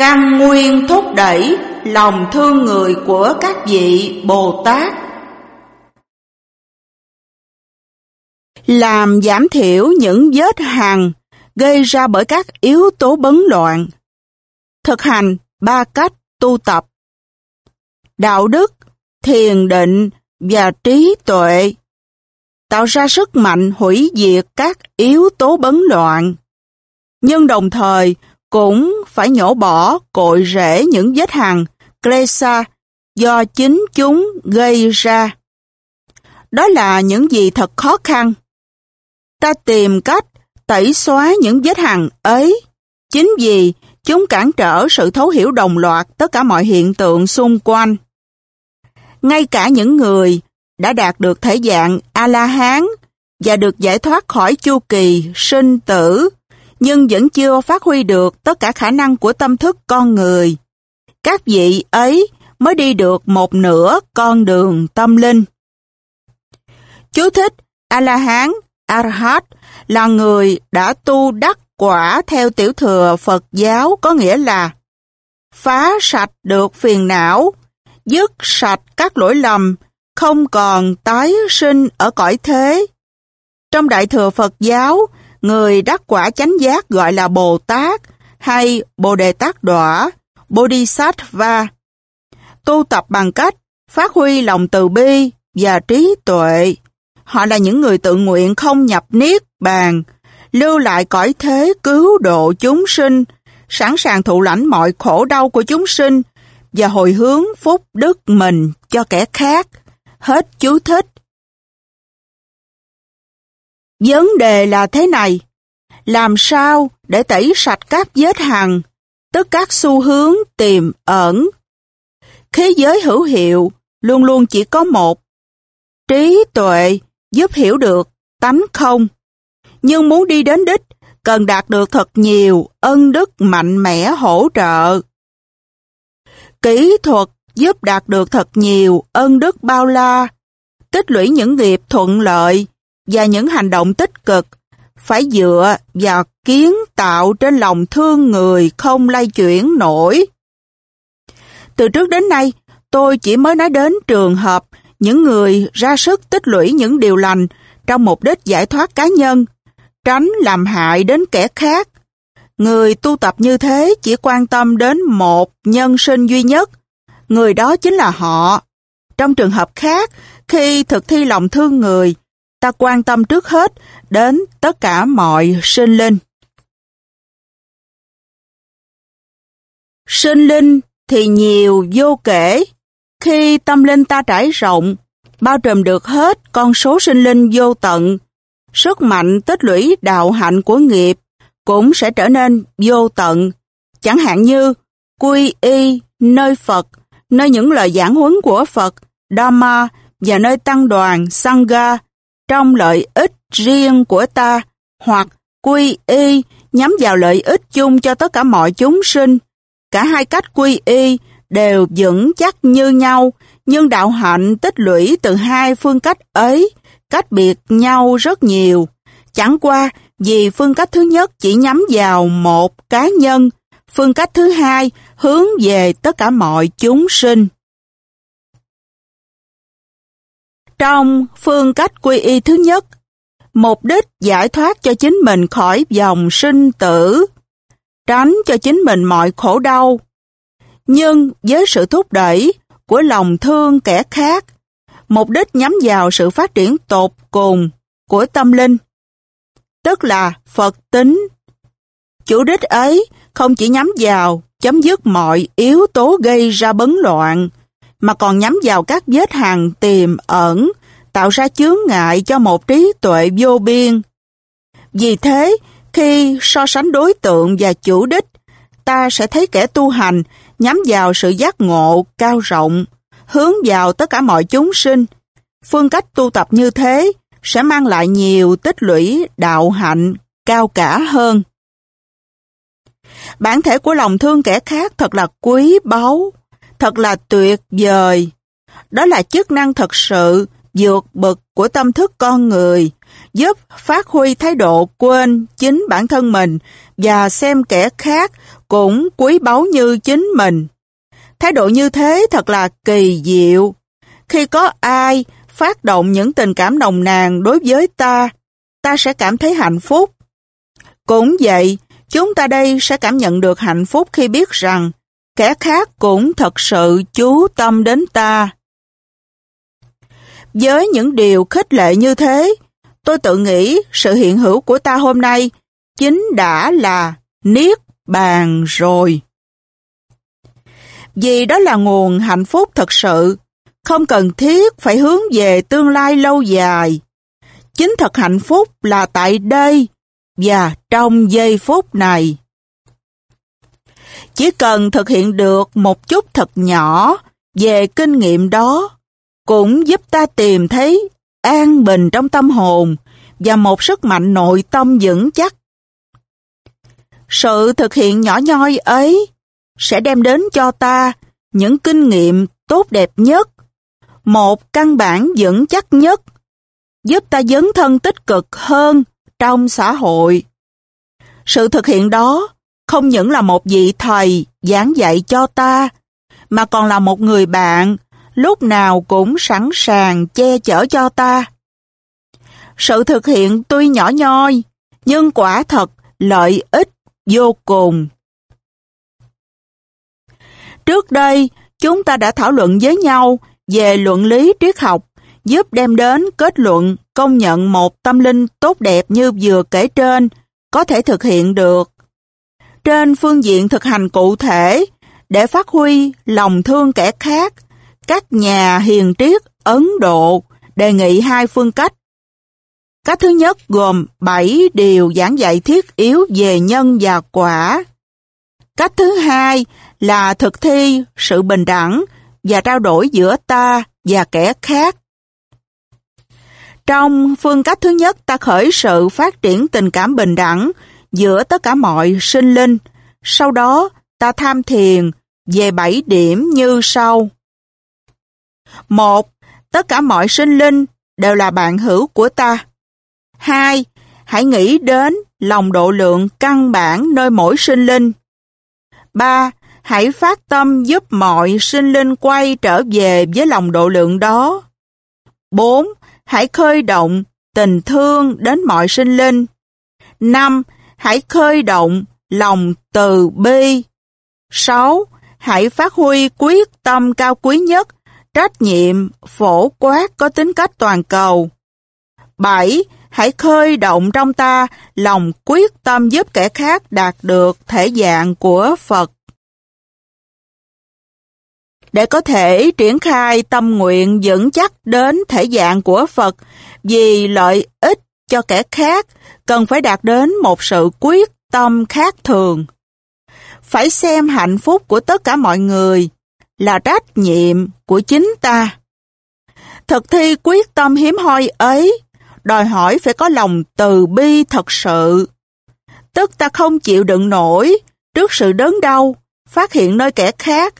căn nguyên thúc đẩy lòng thương người của các vị Bồ Tát. Làm giảm thiểu những vết hằn gây ra bởi các yếu tố bấn loạn. Thực hành ba cách tu tập. Đạo đức, thiền định và trí tuệ tạo ra sức mạnh hủy diệt các yếu tố bấn loạn. Nhưng đồng thời cũng phải nhổ bỏ cội rễ những vết hằn, klesa do chính chúng gây ra. Đó là những gì thật khó khăn. Ta tìm cách tẩy xóa những vết hằn ấy, chính vì chúng cản trở sự thấu hiểu đồng loạt tất cả mọi hiện tượng xung quanh. Ngay cả những người đã đạt được thể dạng A-la-hán và được giải thoát khỏi chu kỳ sinh tử, nhưng vẫn chưa phát huy được tất cả khả năng của tâm thức con người. Các vị ấy mới đi được một nửa con đường tâm linh. Chú thích A-la-hán, Arhat là người đã tu đắc quả theo tiểu thừa Phật giáo có nghĩa là phá sạch được phiền não, dứt sạch các lỗi lầm, không còn tái sinh ở cõi thế. Trong Đại Thừa Phật giáo, người đắc quả chánh giác gọi là Bồ Tát hay Bồ Đề Tát Đỏa, Bodhisattva. Tu tập bằng cách phát huy lòng từ bi và trí tuệ. Họ là những người tự nguyện không nhập niết bàn, lưu lại cõi thế cứu độ chúng sinh, sẵn sàng thụ lãnh mọi khổ đau của chúng sinh và hồi hướng phúc đức mình cho kẻ khác. Hết chú thích. Vấn đề là thế này, làm sao để tẩy sạch các vết hằn, tức các xu hướng tiềm ẩn. Thế giới hữu hiệu luôn luôn chỉ có một. Trí tuệ giúp hiểu được tánh không. Nhưng muốn đi đến đích, cần đạt được thật nhiều ân đức mạnh mẽ hỗ trợ. Kỹ thuật giúp đạt được thật nhiều ân đức bao la, tích lũy những nghiệp thuận lợi và những hành động tích cực, phải dựa vào kiến tạo trên lòng thương người không lay chuyển nổi. Từ trước đến nay, tôi chỉ mới nói đến trường hợp những người ra sức tích lũy những điều lành trong mục đích giải thoát cá nhân, tránh làm hại đến kẻ khác. Người tu tập như thế chỉ quan tâm đến một nhân sinh duy nhất, người đó chính là họ. Trong trường hợp khác, khi thực thi lòng thương người, ta quan tâm trước hết đến tất cả mọi sinh linh. Sinh linh thì nhiều vô kể. Khi tâm linh ta trải rộng, bao trùm được hết con số sinh linh vô tận, sức mạnh tích lũy đạo hạnh của nghiệp cũng sẽ trở nên vô tận. Chẳng hạn như quy y nơi Phật, nơi những lời giảng huấn của Phật, Dharma và nơi tăng đoàn Sangha trong lợi ích riêng của ta hoặc quy y nhắm vào lợi ích chung cho tất cả mọi chúng sinh. Cả hai cách quy y đều vững chắc như nhau, nhưng đạo hạnh tích lũy từ hai phương cách ấy cách biệt nhau rất nhiều. Chẳng qua vì phương cách thứ nhất chỉ nhắm vào một cá nhân, phương cách thứ hai hướng về tất cả mọi chúng sinh. Trong phương cách quy y thứ nhất, mục đích giải thoát cho chính mình khỏi dòng sinh tử, tránh cho chính mình mọi khổ đau. Nhưng với sự thúc đẩy của lòng thương kẻ khác, mục đích nhắm vào sự phát triển tột cùng của tâm linh, tức là Phật tính. Chủ đích ấy không chỉ nhắm vào chấm dứt mọi yếu tố gây ra bấn loạn, mà còn nhắm vào các vết hằn tiềm ẩn, tạo ra chướng ngại cho một trí tuệ vô biên. Vì thế, khi so sánh đối tượng và chủ đích, ta sẽ thấy kẻ tu hành nhắm vào sự giác ngộ cao rộng, hướng vào tất cả mọi chúng sinh. Phương cách tu tập như thế sẽ mang lại nhiều tích lũy đạo hạnh cao cả hơn. Bản thể của lòng thương kẻ khác thật là quý báu, thật là tuyệt vời. Đó là chức năng thật sự vượt bậc của tâm thức con người, giúp phát huy thái độ quên chính bản thân mình và xem kẻ khác cũng quý báu như chính mình. Thái độ như thế thật là kỳ diệu. Khi có ai phát động những tình cảm nồng nàn đối với ta, ta sẽ cảm thấy hạnh phúc. Cũng vậy, chúng ta đây sẽ cảm nhận được hạnh phúc khi biết rằng kẻ khác cũng thật sự chú tâm đến ta. Với những điều khích lệ như thế, tôi tự nghĩ sự hiện hữu của ta hôm nay chính đã là niết bàn rồi. Vì đó là nguồn hạnh phúc thật sự, không cần thiết phải hướng về tương lai lâu dài. Chính thật hạnh phúc là tại đây và trong giây phút này. Chỉ cần thực hiện được một chút thật nhỏ về kinh nghiệm đó, cũng giúp ta tìm thấy an bình trong tâm hồn và một sức mạnh nội tâm vững chắc. Sự thực hiện nhỏ nhoi ấy sẽ đem đến cho ta những kinh nghiệm tốt đẹp nhất, một căn bản vững chắc nhất, giúp ta dấn thân tích cực hơn trong xã hội. Sự thực hiện đó không những là một vị thầy giảng dạy cho ta, mà còn là một người bạn lúc nào cũng sẵn sàng che chở cho ta. Sự thực hiện tuy nhỏ nhoi, nhưng quả thật lợi ích vô cùng. Trước đây, chúng ta đã thảo luận với nhau về luận lý triết học, giúp đem đến kết luận công nhận một tâm linh tốt đẹp như vừa kể trên, có thể thực hiện được. Trên phương diện thực hành cụ thể, để phát huy lòng thương kẻ khác, các nhà hiền triết Ấn Độ đề nghị hai phương cách. Cách thứ nhất gồm 7 điều giảng dạy thiết yếu về nhân và quả. Cách thứ hai là thực thi sự bình đẳng và trao đổi giữa ta và kẻ khác. Trong phương cách thứ nhất, ta khởi sự phát triển tình cảm bình đẳng giữa tất cả mọi sinh linh. Sau đó, ta tham thiền về bảy điểm như sau. Một, tất cả mọi sinh linh đều là bạn hữu của ta. Hai, hãy nghĩ đến lòng độ lượng căn bản nơi mỗi sinh linh. Ba, hãy phát tâm giúp mọi sinh linh quay trở về với lòng độ lượng đó. bốn Hãy khơi động tình thương đến mọi sinh linh. năm Hãy khơi động lòng từ bi. sáu Hãy phát huy quyết tâm cao quý nhất, trách nhiệm, phổ quát có tính cách toàn cầu. 7. Hãy khơi động trong ta lòng quyết tâm giúp kẻ khác đạt được thể dạng của Phật. Để có thể triển khai tâm nguyện vững chắc đến thể dạng của Phật vì lợi ích cho kẻ khác, cần phải đạt đến một sự quyết tâm khác thường. Phải xem hạnh phúc của tất cả mọi người là trách nhiệm của chính ta. Thực thi quyết tâm hiếm hoi ấy đòi hỏi phải có lòng từ bi thật sự. Tức ta không chịu đựng nổi trước sự đớn đau, phát hiện nơi kẻ khác.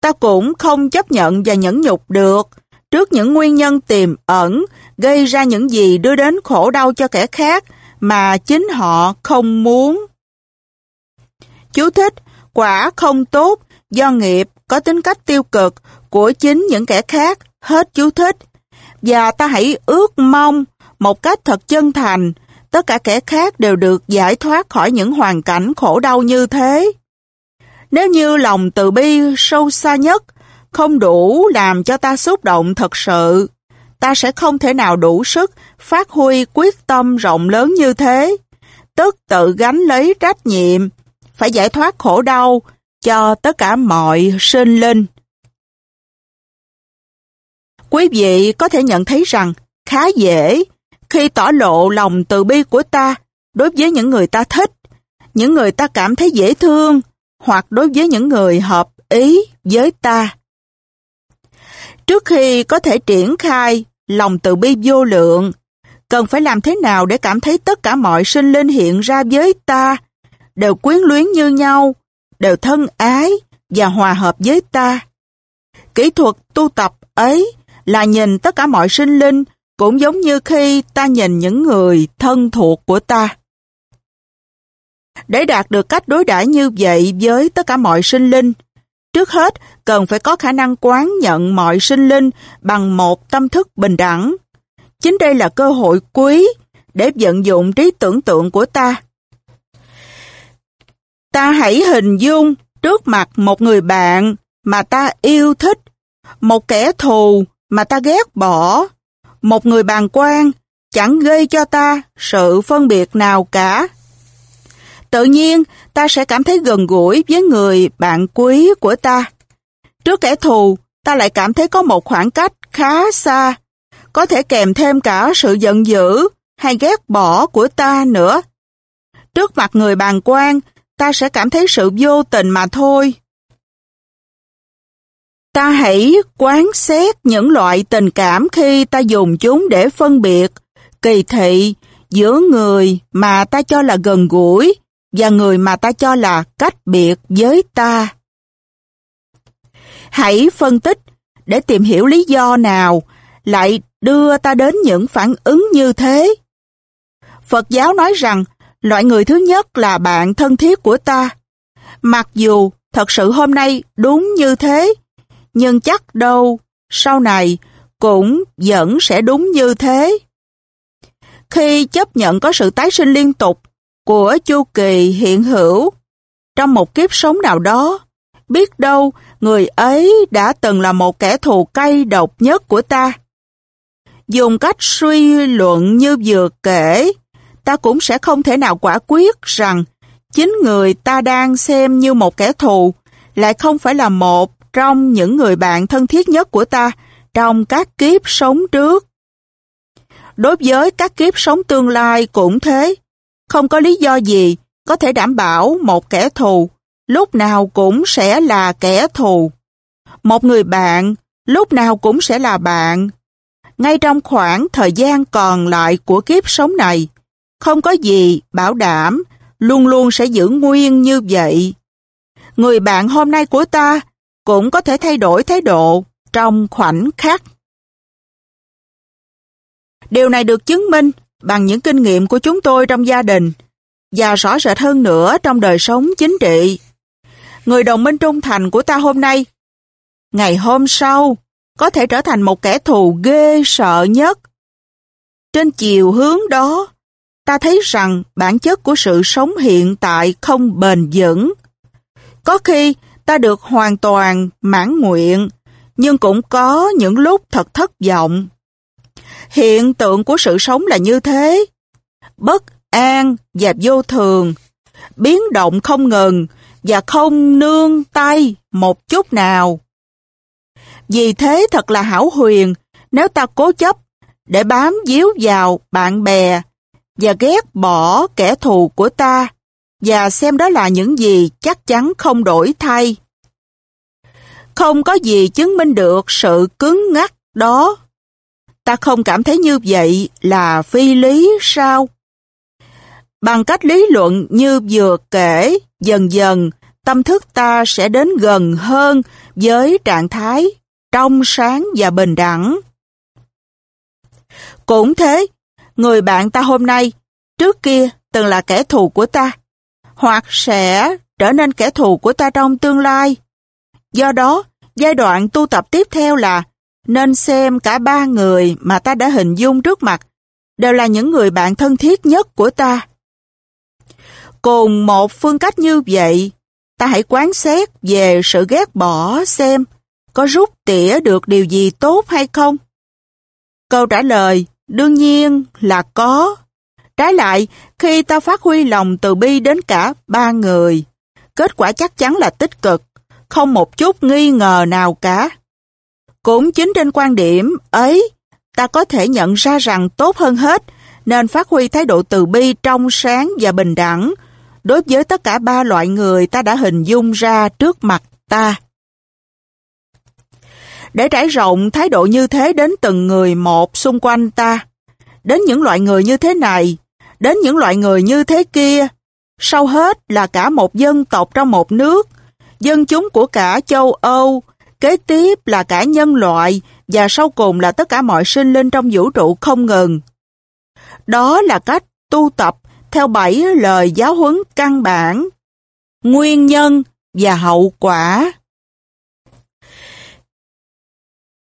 Ta cũng không chấp nhận và nhẫn nhục được trước những nguyên nhân tiềm ẩn gây ra những gì đưa đến khổ đau cho kẻ khác mà chính họ không muốn. Chú thích, quả không tốt do nghiệp có tính cách tiêu cực của chính những kẻ khác, hết chú thích. Và ta hãy ước mong một cách thật chân thành, tất cả kẻ khác đều được giải thoát khỏi những hoàn cảnh khổ đau như thế. Nếu như lòng từ bi sâu xa nhất không đủ làm cho ta xúc động thật sự, ta sẽ không thể nào đủ sức phát huy quyết tâm rộng lớn như thế, tức tự gánh lấy trách nhiệm, phải giải thoát khổ đau cho tất cả mọi sinh linh. Quý vị có thể nhận thấy rằng khá dễ khi tỏ lộ lòng từ bi của ta đối với những người ta thích, những người ta cảm thấy dễ thương, hoặc đối với những người hợp ý với ta. Trước khi có thể triển khai lòng từ bi vô lượng, cần phải làm thế nào để cảm thấy tất cả mọi sinh linh hiện ra với ta, đều quyến luyến như nhau, đều thân ái và hòa hợp với ta. Kỹ thuật tu tập ấy là nhìn tất cả mọi sinh linh cũng giống như khi ta nhìn những người thân thuộc của ta. Để đạt được cách đối đãi như vậy với tất cả mọi sinh linh, trước hết cần phải có khả năng quán nhận mọi sinh linh bằng một tâm thức bình đẳng. Chính đây là cơ hội quý để vận dụng trí tưởng tượng của ta. Ta hãy hình dung trước mặt một người bạn mà ta yêu thích, một kẻ thù mà ta ghét bỏ, một người bàn quan chẳng gây cho ta sự phân biệt nào cả. Tự nhiên, ta sẽ cảm thấy gần gũi với người bạn quý của ta. Trước kẻ thù, ta lại cảm thấy có một khoảng cách khá xa, có thể kèm thêm cả sự giận dữ hay ghét bỏ của ta nữa. Trước mặt người bàn quan, ta sẽ cảm thấy sự vô tình mà thôi. Ta hãy quán xét những loại tình cảm khi ta dùng chúng để phân biệt, kỳ thị giữa người mà ta cho là gần gũi và người mà ta cho là cách biệt với ta. Hãy phân tích để tìm hiểu lý do nào lại đưa ta đến những phản ứng như thế. Phật giáo nói rằng loại người thứ nhất là bạn thân thiết của ta. Mặc dù thật sự hôm nay đúng như thế, nhưng chắc đâu sau này cũng vẫn sẽ đúng như thế. Khi chấp nhận có sự tái sinh liên tục của chu kỳ hiện hữu trong một kiếp sống nào đó, biết đâu người ấy đã từng là một kẻ thù cay độc nhất của ta. Dùng cách suy luận như vừa kể, ta cũng sẽ không thể nào quả quyết rằng chính người ta đang xem như một kẻ thù lại không phải là một trong những người bạn thân thiết nhất của ta trong các kiếp sống trước. Đối với các kiếp sống tương lai cũng thế, không có lý do gì có thể đảm bảo một kẻ thù lúc nào cũng sẽ là kẻ thù. Một người bạn lúc nào cũng sẽ là bạn. Ngay trong khoảng thời gian còn lại của kiếp sống này, không có gì bảo đảm luôn luôn sẽ giữ nguyên như vậy. Người bạn hôm nay của ta cũng có thể thay đổi thái độ trong khoảnh khắc. Điều này được chứng minh bằng những kinh nghiệm của chúng tôi trong gia đình và rõ rệt hơn nữa trong đời sống chính trị. Người đồng minh trung thành của ta hôm nay, ngày hôm sau, có thể trở thành một kẻ thù ghê sợ nhất. Trên chiều hướng đó, ta thấy rằng bản chất của sự sống hiện tại không bền vững. Có khi ta được hoàn toàn mãn nguyện, nhưng cũng có những lúc thật thất vọng. Hiện tượng của sự sống là như thế. Bất an và vô thường, biến động không ngừng và không nương tay một chút nào. Vì thế thật là hảo huyền nếu ta cố chấp để bám díu vào bạn bè và ghét bỏ kẻ thù của ta và xem đó là những gì chắc chắn không đổi thay. Không có gì chứng minh được sự cứng ngắc đó. Ta không cảm thấy như vậy là phi lý sao? Bằng cách lý luận như vừa kể, dần dần tâm thức ta sẽ đến gần hơn với trạng thái trong sáng và bình đẳng. Cũng thế, người bạn ta hôm nay, trước kia từng là kẻ thù của ta, hoặc sẽ trở nên kẻ thù của ta trong tương lai. Do đó, giai đoạn tu tập tiếp theo là nên xem cả ba người mà ta đã hình dung trước mặt đều là những người bạn thân thiết nhất của ta. Cùng một phương cách như vậy, ta hãy quán xét về sự ghét bỏ xem có rút tỉa được điều gì tốt hay không. Câu trả lời đương nhiên là có. Trái lại, khi ta phát huy lòng từ bi đến cả ba người, kết quả chắc chắn là tích cực, không một chút nghi ngờ nào cả. Cũng chính trên quan điểm ấy, ta có thể nhận ra rằng tốt hơn hết nên phát huy thái độ từ bi trong sáng và bình đẳng đối với tất cả ba loại người ta đã hình dung ra trước mặt ta. Để trải rộng thái độ như thế đến từng người một xung quanh ta, đến những loại người như thế này, đến những loại người như thế kia, sau hết là cả một dân tộc trong một nước, dân chúng của cả châu Âu, kế tiếp là cả nhân loại và sau cùng là tất cả mọi sinh linh trong vũ trụ không ngừng. Đó là cách tu tập theo bảy lời giáo huấn căn bản, nguyên nhân và hậu quả.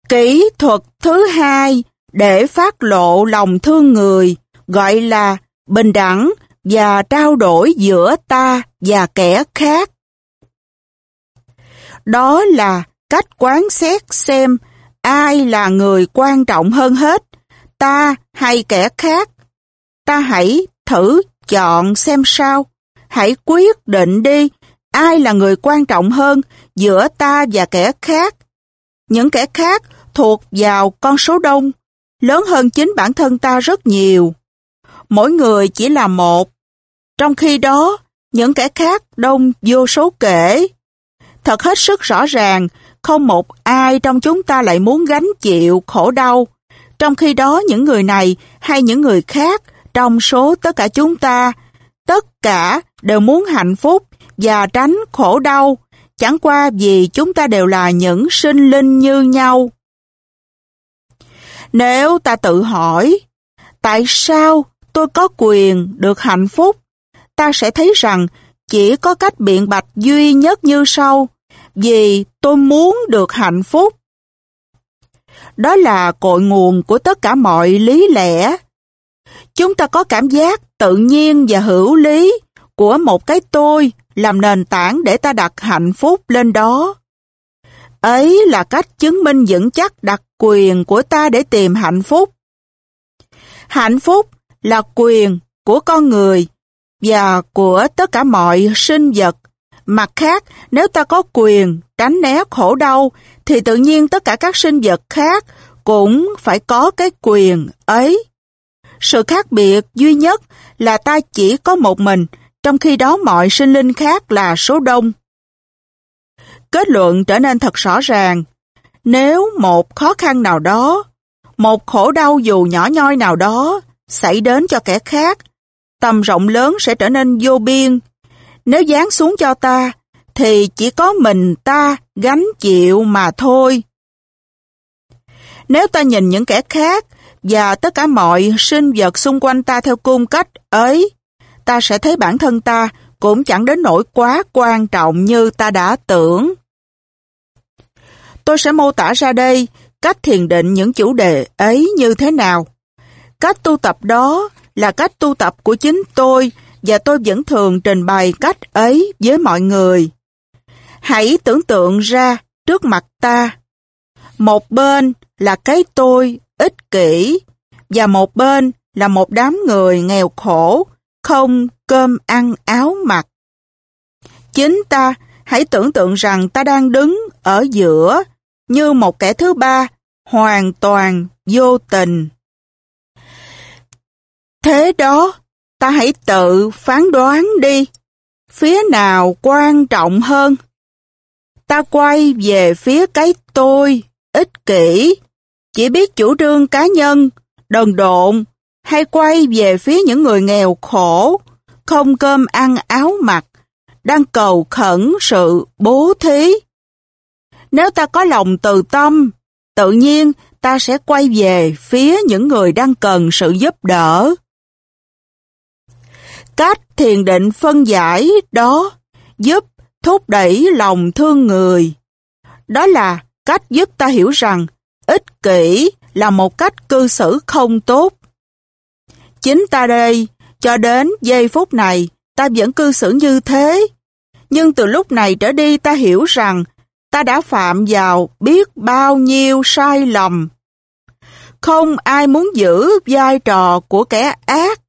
Kỹ thuật thứ hai để phát lộ lòng thương người gọi là bình đẳng và trao đổi giữa ta và kẻ khác. Đó là cách quán xét xem ai là người quan trọng hơn hết, ta hay kẻ khác. Ta hãy thử chọn xem sao. Hãy quyết định đi ai là người quan trọng hơn giữa ta và kẻ khác. Những kẻ khác thuộc vào con số đông, lớn hơn chính bản thân ta rất nhiều. Mỗi người chỉ là một. Trong khi đó, những kẻ khác đông vô số kể. Thật hết sức rõ ràng, không một ai trong chúng ta lại muốn gánh chịu khổ đau. Trong khi đó những người này hay những người khác trong số tất cả chúng ta, tất cả đều muốn hạnh phúc và tránh khổ đau, chẳng qua vì chúng ta đều là những sinh linh như nhau. Nếu ta tự hỏi, tại sao tôi có quyền được hạnh phúc, ta sẽ thấy rằng chỉ có cách biện bạch duy nhất như sau, vì tôi muốn được hạnh phúc. Đó là cội nguồn của tất cả mọi lý lẽ. Chúng ta có cảm giác tự nhiên và hữu lý của một cái tôi làm nền tảng để ta đặt hạnh phúc lên đó. Ấy là cách chứng minh vững chắc đặc quyền của ta để tìm hạnh phúc. Hạnh phúc là quyền của con người và của tất cả mọi sinh vật. Mặt khác, nếu ta có quyền tránh né khổ đau, thì tự nhiên tất cả các sinh vật khác cũng phải có cái quyền ấy. Sự khác biệt duy nhất là ta chỉ có một mình, trong khi đó mọi sinh linh khác là số đông. Kết luận trở nên thật rõ ràng. Nếu một khó khăn nào đó, một khổ đau dù nhỏ nhoi nào đó xảy đến cho kẻ khác, tầm rộng lớn sẽ trở nên vô biên. Nếu dán xuống cho ta, thì chỉ có mình ta gánh chịu mà thôi. Nếu ta nhìn những kẻ khác và tất cả mọi sinh vật xung quanh ta theo cung cách ấy, ta sẽ thấy bản thân ta cũng chẳng đến nỗi quá quan trọng như ta đã tưởng. Tôi sẽ mô tả ra đây cách thiền định những chủ đề ấy như thế nào. Cách tu tập đó là cách tu tập của chính tôi và tôi vẫn thường trình bày cách ấy với mọi người. Hãy tưởng tượng ra trước mặt ta. Một bên là cái tôi ích kỷ và một bên là một đám người nghèo khổ, không cơm ăn áo mặc. Chính ta hãy tưởng tượng rằng ta đang đứng ở giữa như một kẻ thứ ba, hoàn toàn vô tình. Thế đó, ta hãy tự phán đoán đi, phía nào quan trọng hơn? Ta quay về phía cái tôi, ích kỷ, chỉ biết chủ trương cá nhân, đần độn, hay quay về phía những người nghèo khổ, không cơm ăn áo mặc, đang cầu khẩn sự bố thí. Nếu ta có lòng từ tâm, tự nhiên ta sẽ quay về phía những người đang cần sự giúp đỡ. Cách thiền định phân giải đó giúp thúc đẩy lòng thương người. Đó là cách giúp ta hiểu rằng ích kỷ là một cách cư xử không tốt. Chính ta đây, cho đến giây phút này, ta vẫn cư xử như thế. Nhưng từ lúc này trở đi ta hiểu rằng ta đã phạm vào biết bao nhiêu sai lầm. Không ai muốn giữ vai trò của kẻ ác.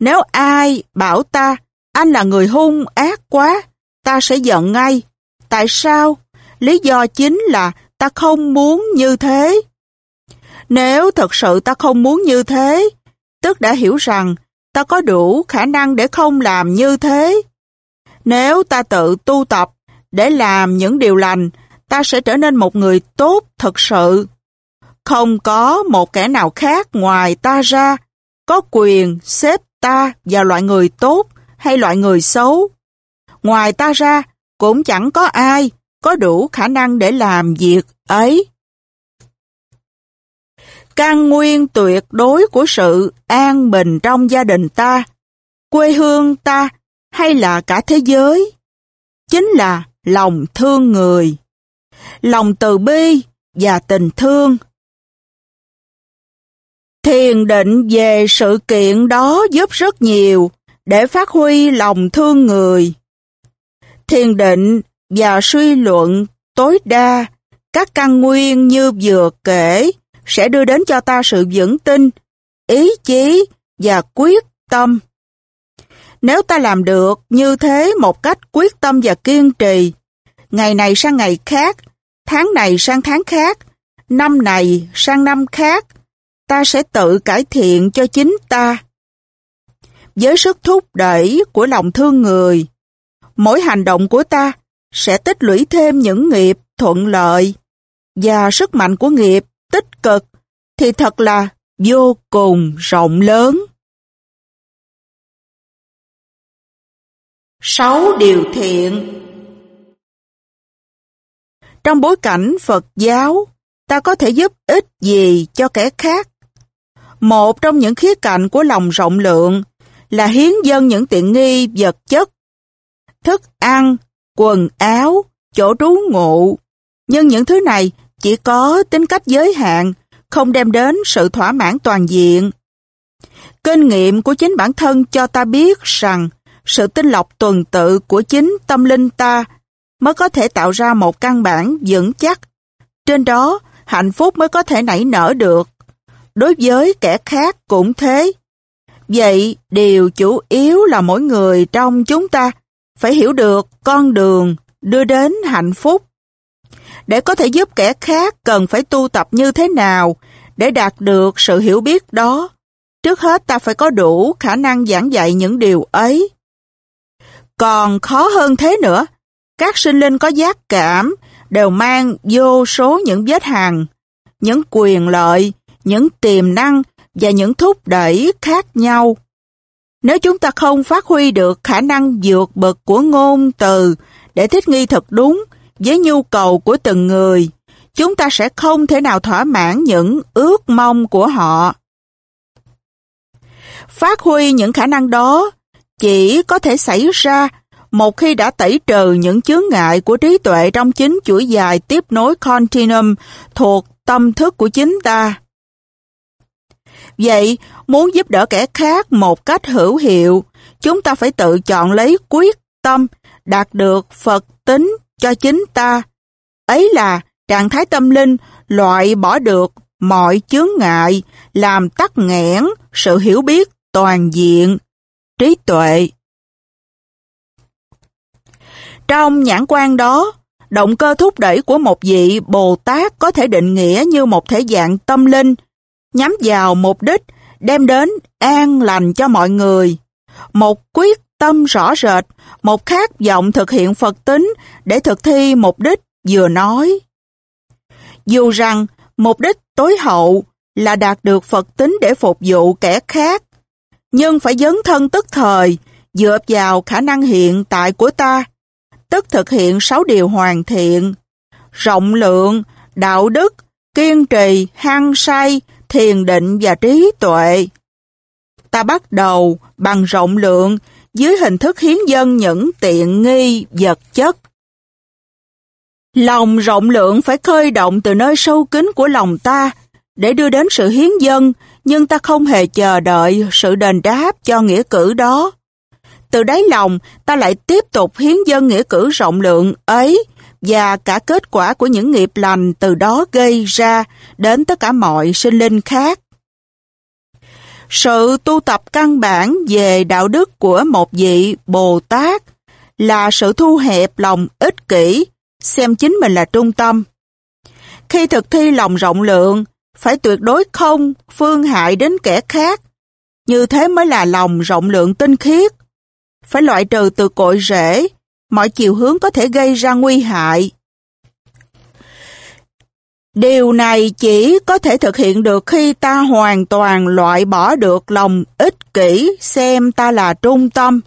Nếu ai bảo ta, anh là người hung ác quá, ta sẽ giận ngay. Tại sao? Lý do chính là ta không muốn như thế. Nếu thật sự ta không muốn như thế, tức đã hiểu rằng ta có đủ khả năng để không làm như thế. Nếu ta tự tu tập để làm những điều lành, ta sẽ trở nên một người tốt thật sự. Không có một kẻ nào khác ngoài ta ra, có quyền xếp ta vào loại người tốt hay loại người xấu. Ngoài ta ra, cũng chẳng có ai có đủ khả năng để làm việc ấy. Căn nguyên tuyệt đối của sự an bình trong gia đình ta, quê hương ta hay là cả thế giới, chính là lòng thương người, lòng từ bi và tình thương. Thiền định về sự kiện đó giúp rất nhiều để phát huy lòng thương người. Thiền định và suy luận tối đa các căn nguyên như vừa kể sẽ đưa đến cho ta sự vững tin, ý chí và quyết tâm. Nếu ta làm được như thế một cách quyết tâm và kiên trì, ngày này sang ngày khác, tháng này sang tháng khác, năm này sang năm khác, ta sẽ tự cải thiện cho chính ta. Với sức thúc đẩy của lòng thương người, mỗi hành động của ta sẽ tích lũy thêm những nghiệp thuận lợi và sức mạnh của nghiệp tích cực thì thật là vô cùng rộng lớn. Sáu điều thiện Trong bối cảnh Phật giáo, ta có thể giúp ích gì cho kẻ khác? Một trong những khía cạnh của lòng rộng lượng là hiến dân những tiện nghi vật chất, thức ăn, quần áo, chỗ trú ngụ. Nhưng những thứ này chỉ có tính cách giới hạn, không đem đến sự thỏa mãn toàn diện. Kinh nghiệm của chính bản thân cho ta biết rằng sự tinh lọc tuần tự của chính tâm linh ta mới có thể tạo ra một căn bản vững chắc. Trên đó, hạnh phúc mới có thể nảy nở được. Đối với kẻ khác cũng thế. Vậy, điều chủ yếu là mỗi người trong chúng ta phải hiểu được con đường đưa đến hạnh phúc. Để có thể giúp kẻ khác cần phải tu tập như thế nào để đạt được sự hiểu biết đó. Trước hết ta phải có đủ khả năng giảng dạy những điều ấy. Còn khó hơn thế nữa, các sinh linh có giác cảm đều mang vô số những vết hằn, những quyền lợi, những tiềm năng và những thúc đẩy khác nhau. Nếu chúng ta không phát huy được khả năng vượt bậc của ngôn từ để thích nghi thật đúng với nhu cầu của từng người, chúng ta sẽ không thể nào thỏa mãn những ước mong của họ. Phát huy những khả năng đó chỉ có thể xảy ra một khi đã tẩy trừ những chướng ngại của trí tuệ trong chính chuỗi dài tiếp nối continuum thuộc tâm thức của chính ta. Vậy, muốn giúp đỡ kẻ khác một cách hữu hiệu, chúng ta phải tự chọn lấy quyết tâm đạt được Phật tính cho chính ta. Ấy là trạng thái tâm linh loại bỏ được mọi chướng ngại, làm tắc nghẽn sự hiểu biết toàn diện, trí tuệ. Trong nhãn quan đó, động cơ thúc đẩy của một vị Bồ Tát có thể định nghĩa như một thể dạng tâm linh, nhắm vào mục đích đem đến an lành cho mọi người. Một quyết tâm rõ rệt, một khát vọng thực hiện Phật tính để thực thi mục đích vừa nói. Dù rằng mục đích tối hậu là đạt được Phật tính để phục vụ kẻ khác, nhưng phải dấn thân tức thời, dựa vào khả năng hiện tại của ta, tức thực hiện sáu điều hoàn thiện, rộng lượng, đạo đức, kiên trì, hăng say, thiền định và trí tuệ. Ta bắt đầu bằng rộng lượng dưới hình thức hiến dân những tiện nghi vật chất. Lòng rộng lượng phải khơi động từ nơi sâu kín của lòng ta để đưa đến sự hiến dân, nhưng ta không hề chờ đợi sự đền đáp cho nghĩa cử đó. Từ đáy lòng, ta lại tiếp tục hiến dân nghĩa cử rộng lượng ấy và cả kết quả của những nghiệp lành từ đó gây ra đến tất cả mọi sinh linh khác. Sự tu tập căn bản về đạo đức của một vị Bồ Tát là sự thu hẹp lòng ích kỷ, xem chính mình là trung tâm. Khi thực thi lòng rộng lượng, phải tuyệt đối không phương hại đến kẻ khác. Như thế mới là lòng rộng lượng tinh khiết. Phải loại trừ từ cội rễ, mọi chiều hướng có thể gây ra nguy hại. Điều này chỉ có thể thực hiện được khi ta hoàn toàn loại bỏ được lòng ích kỷ xem ta là trung tâm.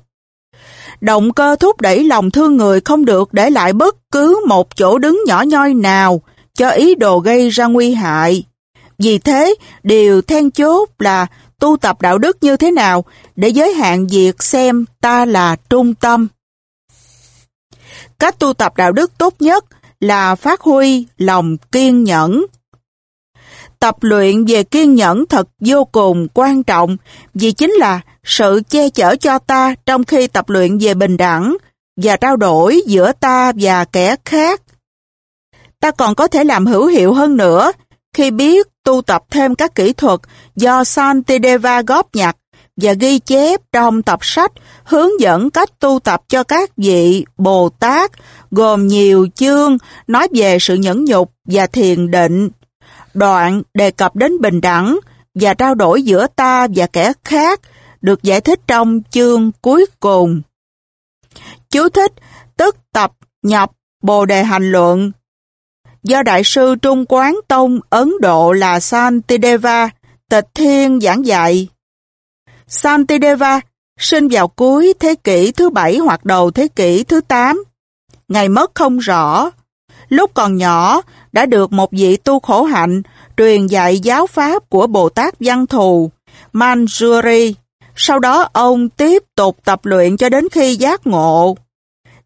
Động cơ thúc đẩy lòng thương người không được để lại bất cứ một chỗ đứng nhỏ nhoi nào cho ý đồ gây ra nguy hại. Vì thế, điều then chốt là tu tập đạo đức như thế nào để giới hạn việc xem ta là trung tâm. Cách tu tập đạo đức tốt nhất là phát huy lòng kiên nhẫn. Tập luyện về kiên nhẫn thật vô cùng quan trọng vì chính là sự che chở cho ta trong khi tập luyện về bình đẳng và trao đổi giữa ta và kẻ khác. Ta còn có thể làm hữu hiệu hơn nữa khi biết tu tập thêm các kỹ thuật do Santideva góp nhặt và ghi chép trong tập sách hướng dẫn cách tu tập cho các vị Bồ Tát gồm nhiều chương nói về sự nhẫn nhục và thiền định. Đoạn đề cập đến bình đẳng và trao đổi giữa ta và kẻ khác được giải thích trong chương cuối cùng. Chú thích, tức tập nhập Bồ Đề Hành Luận do Đại sư Trung Quán Tông Ấn Độ là Santideva, tịch thiên giảng dạy. Santideva sinh vào cuối thế kỷ thứ bảy hoặc đầu thế kỷ thứ tám. Ngày mất không rõ. Lúc còn nhỏ, đã được một vị tu khổ hạnh truyền dạy giáo pháp của Bồ Tát Văn Thù, Manjuri. Sau đó ông tiếp tục tập luyện cho đến khi giác ngộ.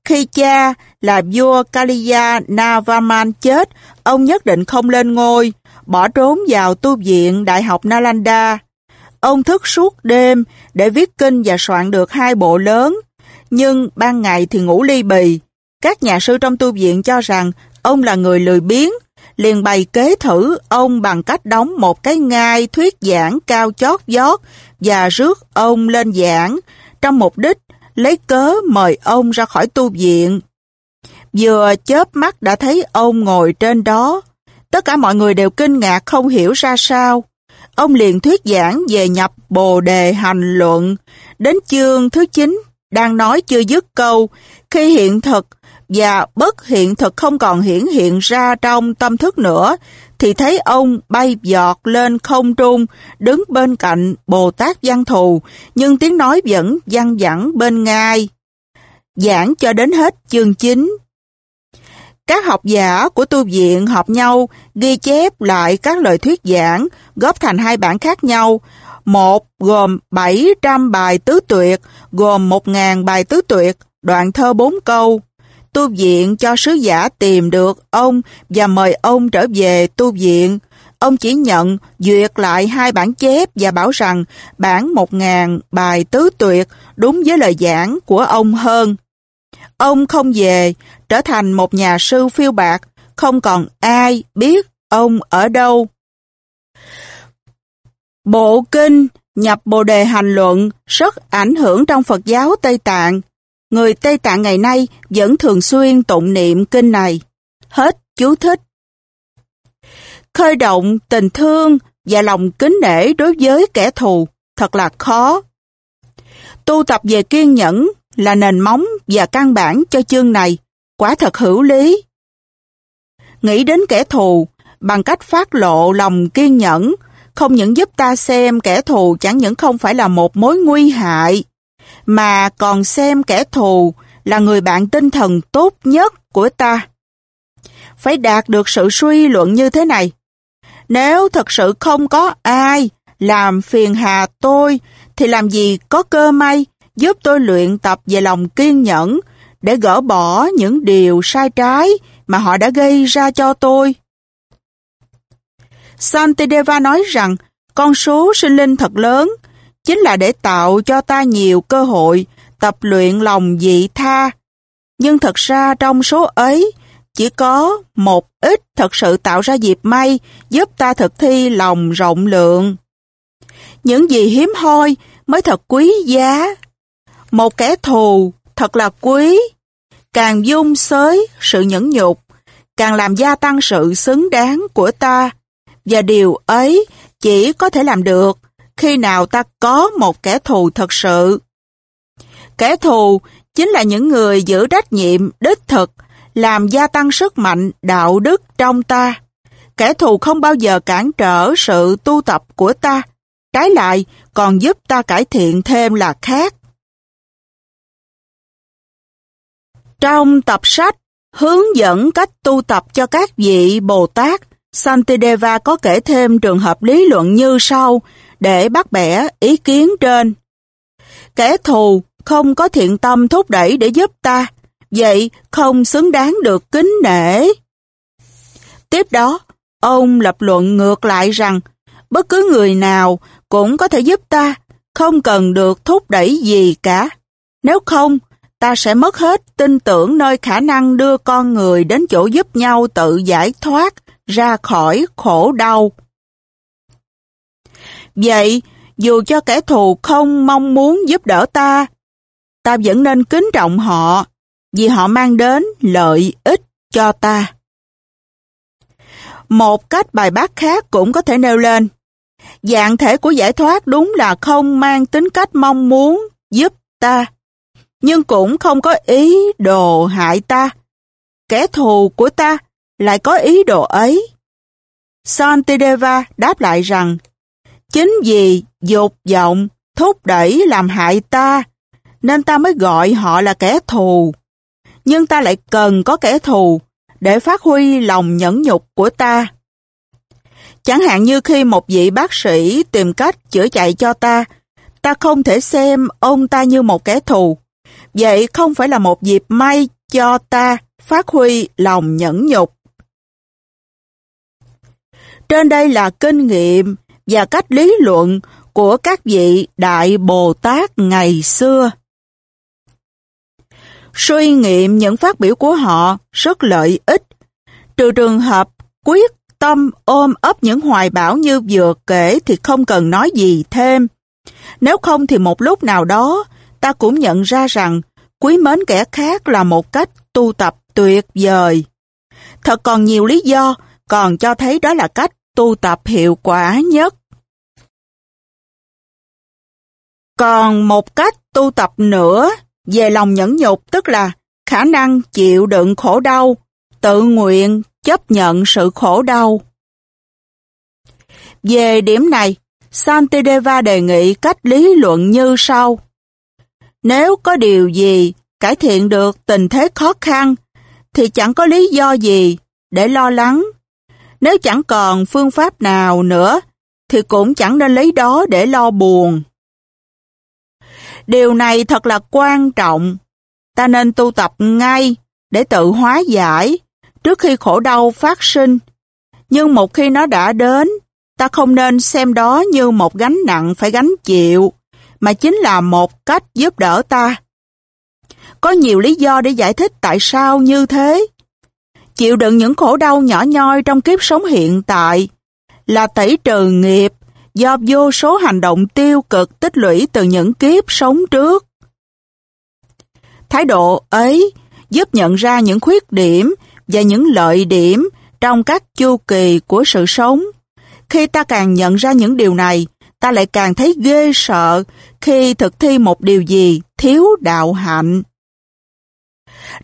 Khi cha là vua Kaliya Navaman chết, ông nhất định không lên ngôi, bỏ trốn vào tu viện Đại học Nalanda. Ông thức suốt đêm để viết kinh và soạn được hai bộ lớn, nhưng ban ngày thì ngủ ly bì. Các nhà sư trong tu viện cho rằng ông là người lười biếng, liền bày kế thử ông bằng cách đóng một cái ngai thuyết giảng cao chót vót và rước ông lên giảng, trong mục đích lấy cớ mời ông ra khỏi tu viện. Vừa chớp mắt đã thấy ông ngồi trên đó. Tất cả mọi người đều kinh ngạc không hiểu ra sao. Ông liền thuyết giảng về nhập bồ đề hành luận. Đến chương thứ 9, đang nói chưa dứt câu, khi hiện thực và bất hiện thực không còn hiển hiện ra trong tâm thức nữa, thì thấy ông bay giọt lên không trung, đứng bên cạnh Bồ Tát Văn Thù, nhưng tiếng nói vẫn văng vẳng bên ngai. Giảng cho đến hết chương 9. Các học giả của tu viện họp nhau ghi chép lại các lời thuyết giảng, góp thành hai bản khác nhau. Một gồm 700 bài tứ tuyệt, gồm 1.000 bài tứ tuyệt, đoạn thơ 4 câu tu viện cho sứ giả tìm được ông và mời ông trở về tu viện. Ông chỉ nhận, duyệt lại hai bản chép và bảo rằng bản một ngàn bài tứ tuyệt đúng với lời giảng của ông hơn. Ông không về, trở thành một nhà sư phiêu bạc, không còn ai biết ông ở đâu. Bộ kinh nhập Bồ đề hành luận rất ảnh hưởng trong Phật giáo Tây Tạng Người Tây Tạng ngày nay vẫn thường xuyên tụng niệm kinh này. Hết chú thích. Khơi động tình thương và lòng kính nể đối với kẻ thù thật là khó. Tu tập về kiên nhẫn là nền móng và căn bản cho chương này, quả thật hữu lý. Nghĩ đến kẻ thù bằng cách phát lộ lòng kiên nhẫn không những giúp ta xem kẻ thù chẳng những không phải là một mối nguy hại, mà còn xem kẻ thù là người bạn tinh thần tốt nhất của ta. Phải đạt được sự suy luận như thế này. Nếu thật sự không có ai làm phiền hà tôi, thì làm gì có cơ may giúp tôi luyện tập về lòng kiên nhẫn để gỡ bỏ những điều sai trái mà họ đã gây ra cho tôi. Santideva nói rằng con số sinh linh thật lớn chính là để tạo cho ta nhiều cơ hội tập luyện lòng dị tha. Nhưng thật ra trong số ấy, chỉ có một ít thật sự tạo ra dịp may giúp ta thực thi lòng rộng lượng. Những gì hiếm hoi mới thật quý giá. Một kẻ thù thật là quý. Càng dung xới sự nhẫn nhục, càng làm gia tăng sự xứng đáng của ta. Và điều ấy chỉ có thể làm được khi nào ta có một kẻ thù thật sự. Kẻ thù chính là những người giữ trách nhiệm đích thực, làm gia tăng sức mạnh đạo đức trong ta. Kẻ thù không bao giờ cản trở sự tu tập của ta, trái lại còn giúp ta cải thiện thêm là khác. Trong tập sách hướng dẫn cách tu tập cho các vị Bồ Tát, Santideva có kể thêm trường hợp lý luận như sau để bắt bẻ ý kiến trên. Kẻ thù không có thiện tâm thúc đẩy để giúp ta, vậy không xứng đáng được kính nể. Tiếp đó, ông lập luận ngược lại rằng bất cứ người nào cũng có thể giúp ta, không cần được thúc đẩy gì cả. Nếu không, ta sẽ mất hết tin tưởng nơi khả năng đưa con người đến chỗ giúp nhau tự giải thoát ra khỏi khổ đau. Vậy, dù cho kẻ thù không mong muốn giúp đỡ ta, ta vẫn nên kính trọng họ, vì họ mang đến lợi ích cho ta. Một cách bài bác khác cũng có thể nêu lên. Dạng thể của giải thoát đúng là không mang tính cách mong muốn giúp ta, nhưng cũng không có ý đồ hại ta. Kẻ thù của ta lại có ý đồ ấy. Santideva đáp lại rằng, chính vì dục vọng, thúc đẩy làm hại ta, nên ta mới gọi họ là kẻ thù. Nhưng ta lại cần có kẻ thù để phát huy lòng nhẫn nhục của ta. Chẳng hạn như khi một vị bác sĩ tìm cách chữa chạy cho ta, ta không thể xem ông ta như một kẻ thù. Vậy không phải là một dịp may cho ta phát huy lòng nhẫn nhục. Trên đây là kinh nghiệm và cách lý luận của các vị Đại Bồ Tát ngày xưa. Suy nghiệm những phát biểu của họ rất lợi ích, trừ trường hợp quyết tâm ôm ấp những hoài bão như vừa kể thì không cần nói gì thêm. Nếu không thì một lúc nào đó, ta cũng nhận ra rằng quý mến kẻ khác là một cách tu tập tuyệt vời. Thật còn nhiều lý do, còn cho thấy đó là cách tu tập hiệu quả nhất. Còn một cách tu tập nữa về lòng nhẫn nhục tức là khả năng chịu đựng khổ đau, tự nguyện chấp nhận sự khổ đau. Về điểm này, Santideva đề nghị cách lý luận như sau. Nếu có điều gì cải thiện được tình thế khó khăn, thì chẳng có lý do gì để lo lắng. Nếu chẳng còn phương pháp nào nữa, thì cũng chẳng nên lấy đó để lo buồn. Điều này thật là quan trọng. Ta nên tu tập ngay để tự hóa giải trước khi khổ đau phát sinh. Nhưng một khi nó đã đến, ta không nên xem đó như một gánh nặng phải gánh chịu, mà chính là một cách giúp đỡ ta. Có nhiều lý do để giải thích tại sao như thế. Chịu đựng những khổ đau nhỏ nhoi trong kiếp sống hiện tại là tẩy trừ nghiệp do vô số hành động tiêu cực tích lũy từ những kiếp sống trước. Thái độ ấy giúp nhận ra những khuyết điểm và những lợi điểm trong các chu kỳ của sự sống. Khi ta càng nhận ra những điều này, ta lại càng thấy ghê sợ khi thực thi một điều gì thiếu đạo hạnh.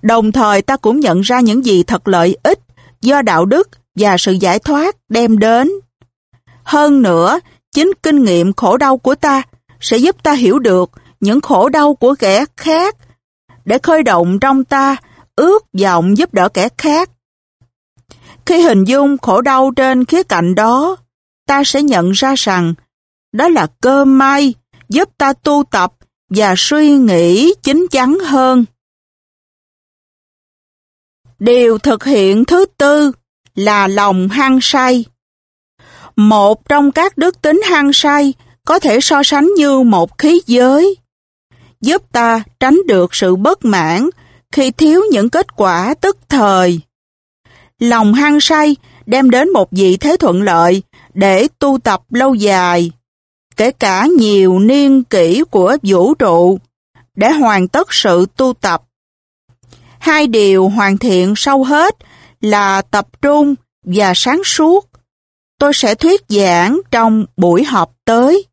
Đồng thời ta cũng nhận ra những gì thật lợi ích do đạo đức và sự giải thoát đem đến. Hơn nữa, chính kinh nghiệm khổ đau của ta sẽ giúp ta hiểu được những khổ đau của kẻ khác để khơi động trong ta ước vọng giúp đỡ kẻ khác. Khi hình dung khổ đau trên khía cạnh đó, ta sẽ nhận ra rằng đó là cơ may giúp ta tu tập và suy nghĩ chính chắn hơn. Điều thực hiện thứ tư là lòng hăng say. Một trong các đức tính hăng say có thể so sánh như một khí giới, giúp ta tránh được sự bất mãn khi thiếu những kết quả tức thời. Lòng hăng say đem đến một vị thế thuận lợi để tu tập lâu dài, kể cả nhiều niên kỷ của vũ trụ, để hoàn tất sự tu tập. Hai điều hoàn thiện sâu hết là tập trung và sáng suốt. Tôi sẽ thuyết giảng trong buổi họp tới.